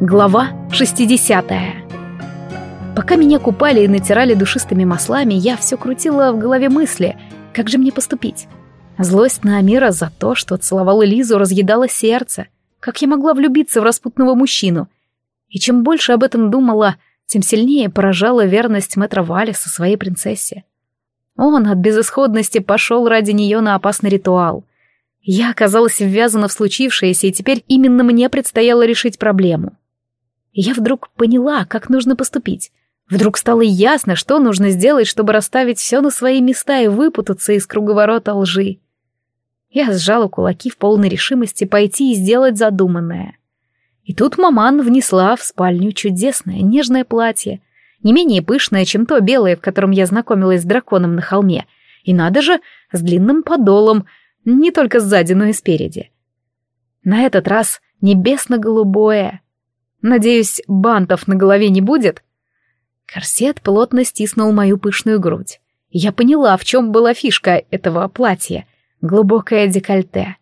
Глава 60 Пока меня купали и натирали душистыми маслами, я все крутила в голове мысли, как же мне поступить. Злость на Амира за то, что целовала Лизу, разъедала сердце. Как я могла влюбиться в распутного мужчину? И чем больше об этом думала, тем сильнее поражала верность мэтра Валиса своей принцессе. Он от безысходности пошел ради нее на опасный ритуал. Я оказалась ввязана в случившееся, и теперь именно мне предстояло решить проблему. Я вдруг поняла, как нужно поступить. Вдруг стало ясно, что нужно сделать, чтобы расставить все на свои места и выпутаться из круговорота лжи. Я сжала кулаки в полной решимости пойти и сделать задуманное. И тут маман внесла в спальню чудесное нежное платье, не менее пышное, чем то белое, в котором я знакомилась с драконом на холме, и надо же, с длинным подолом, не только сзади, но и спереди. На этот раз небесно-голубое, Надеюсь, бантов на голове не будет? Корсет плотно стиснул мою пышную грудь. Я поняла, в чем была фишка этого платья. Глубокое декольте.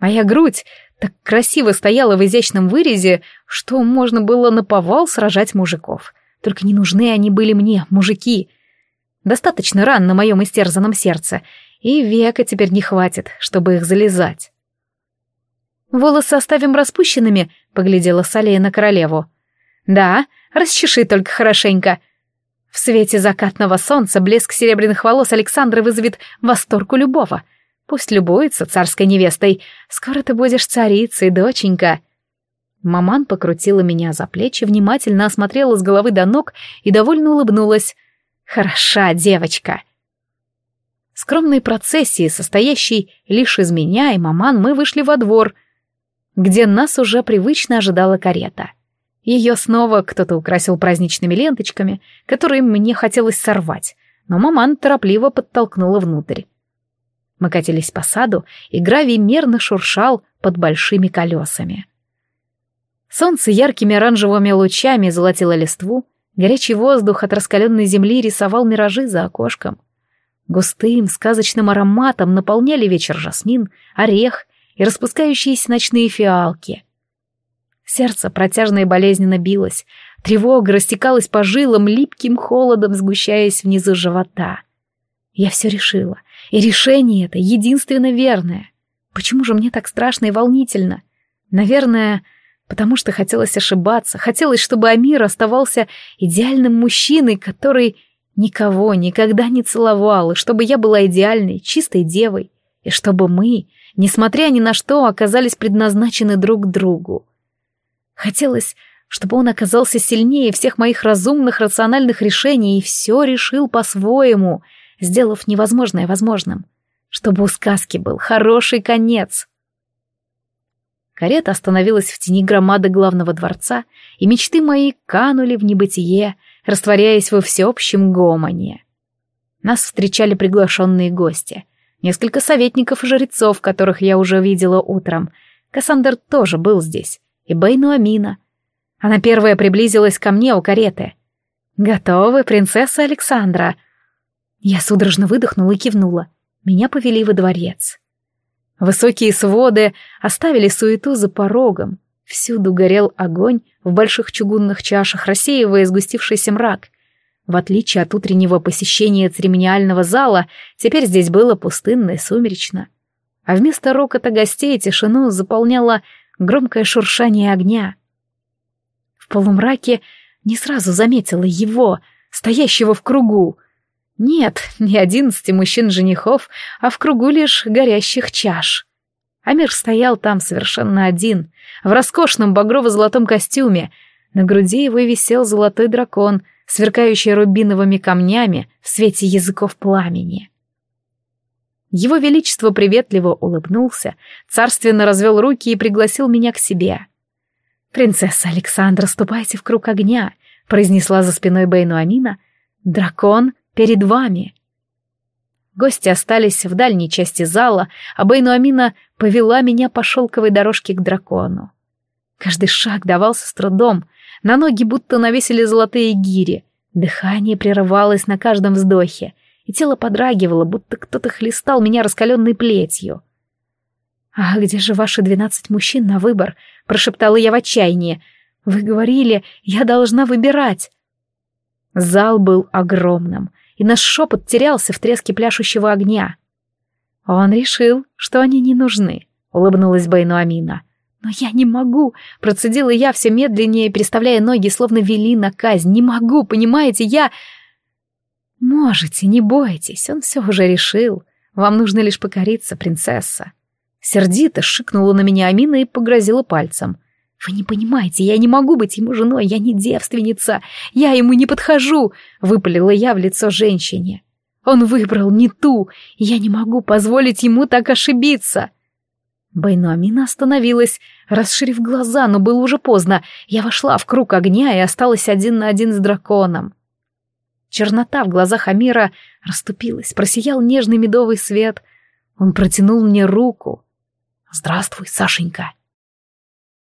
Моя грудь так красиво стояла в изящном вырезе, что можно было наповал сражать мужиков. Только не нужны они были мне, мужики. Достаточно ран на моем истерзанном сердце, и века теперь не хватит, чтобы их залезать. «Волосы оставим распущенными», — поглядела Салея на королеву. «Да, расчеши только хорошенько». В свете закатного солнца блеск серебряных волос Александры вызовет восторг у любого. Пусть любуется царской невестой. Скоро ты будешь царицей, доченька. Маман покрутила меня за плечи, внимательно осмотрела с головы до ног и довольно улыбнулась. «Хороша девочка!» Скромной процессии, состоящей лишь из меня и маман, мы вышли во двор — где нас уже привычно ожидала карета. Ее снова кто-то украсил праздничными ленточками, которые мне хотелось сорвать, но маман торопливо подтолкнула внутрь. Мы катились по саду, и гравий мерно шуршал под большими колесами. Солнце яркими оранжевыми лучами золотило листву, горячий воздух от раскаленной земли рисовал миражи за окошком. Густым сказочным ароматом наполняли вечер жасмин, орех и распускающиеся ночные фиалки. Сердце протяжно и болезненно билось, тревога растекалась по жилам липким холодом, сгущаясь внизу живота. Я все решила, и решение это единственно верное. Почему же мне так страшно и волнительно? Наверное, потому что хотелось ошибаться, хотелось, чтобы Амир оставался идеальным мужчиной, который никого никогда не целовал, и чтобы я была идеальной, чистой девой, и чтобы мы несмотря ни на что, оказались предназначены друг другу. Хотелось, чтобы он оказался сильнее всех моих разумных, рациональных решений и все решил по-своему, сделав невозможное возможным. Чтобы у сказки был хороший конец. Карета остановилась в тени громады главного дворца, и мечты мои канули в небытие, растворяясь во всеобщем гомоне. Нас встречали приглашенные гости. Несколько советников и жрецов, которых я уже видела утром. Кассандр тоже был здесь. И Бейну Амина. Она первая приблизилась ко мне у кареты. «Готовы, принцесса Александра?» Я судорожно выдохнула и кивнула. Меня повели во дворец. Высокие своды оставили суету за порогом. Всюду горел огонь в больших чугунных чашах, рассеивая сгустившийся мрак — в отличие от утреннего посещения церемониального зала, теперь здесь было пустынно и сумеречно. А вместо рокота гостей тишину заполняло громкое шуршание огня. В полумраке не сразу заметила его, стоящего в кругу. Нет, не одиннадцати мужчин-женихов, а в кругу лишь горящих чаш. Амир стоял там совершенно один, в роскошном багрово-золотом костюме. На груди его висел золотой дракон — сверкающая рубиновыми камнями в свете языков пламени. Его Величество приветливо улыбнулся, царственно развел руки и пригласил меня к себе. «Принцесса Александра, ступайте в круг огня», — произнесла за спиной Бейну Амина. «Дракон перед вами». Гости остались в дальней части зала, а Бейну Амина повела меня по шелковой дорожке к дракону. Каждый шаг давался с трудом, на ноги будто навесили золотые гири. Дыхание прерывалось на каждом вздохе, и тело подрагивало, будто кто-то хлестал меня раскаленной плетью. «А где же ваши двенадцать мужчин на выбор?» — прошептала я в отчаянии. Вы говорили, я должна выбирать. Зал был огромным, и наш шепот терялся в треске пляшущего огня. Он решил, что они не нужны, улыбнулась Бейну Амина. Но я не могу, процедила я все медленнее, переставляя ноги, словно вели на казнь. Не могу, понимаете, я... Можете, не бойтесь, он все уже решил. Вам нужно лишь покориться, принцесса. Сердито шикнула на меня Амина и погрозила пальцем. «Вы не понимаете, я не могу быть ему женой, я не девственница, я ему не подхожу», — выпалила я в лицо женщине. «Он выбрал не ту, я не могу позволить ему так ошибиться». Байну Амина остановилась, расширив глаза, но было уже поздно. Я вошла в круг огня и осталась один на один с драконом. Чернота в глазах Амира расступилась, просиял нежный медовый свет. Он протянул мне руку. «Здравствуй, Сашенька!»